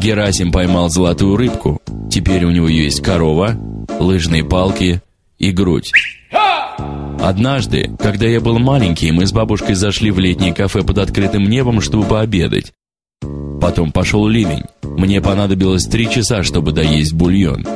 Герасим поймал золотую рыбку. Теперь у него есть корова, лыжные палки и грудь. Однажды, когда я был маленький, мы с бабушкой зашли в летнее кафе под открытым небом, чтобы пообедать. Потом пошел ливень. Мне понадобилось три часа, чтобы доесть бульон.